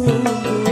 mundo.